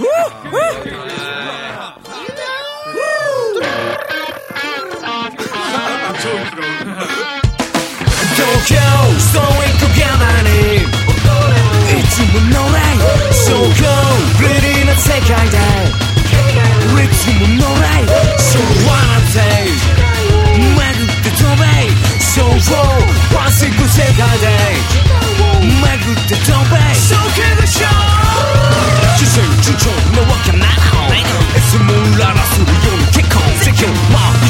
東京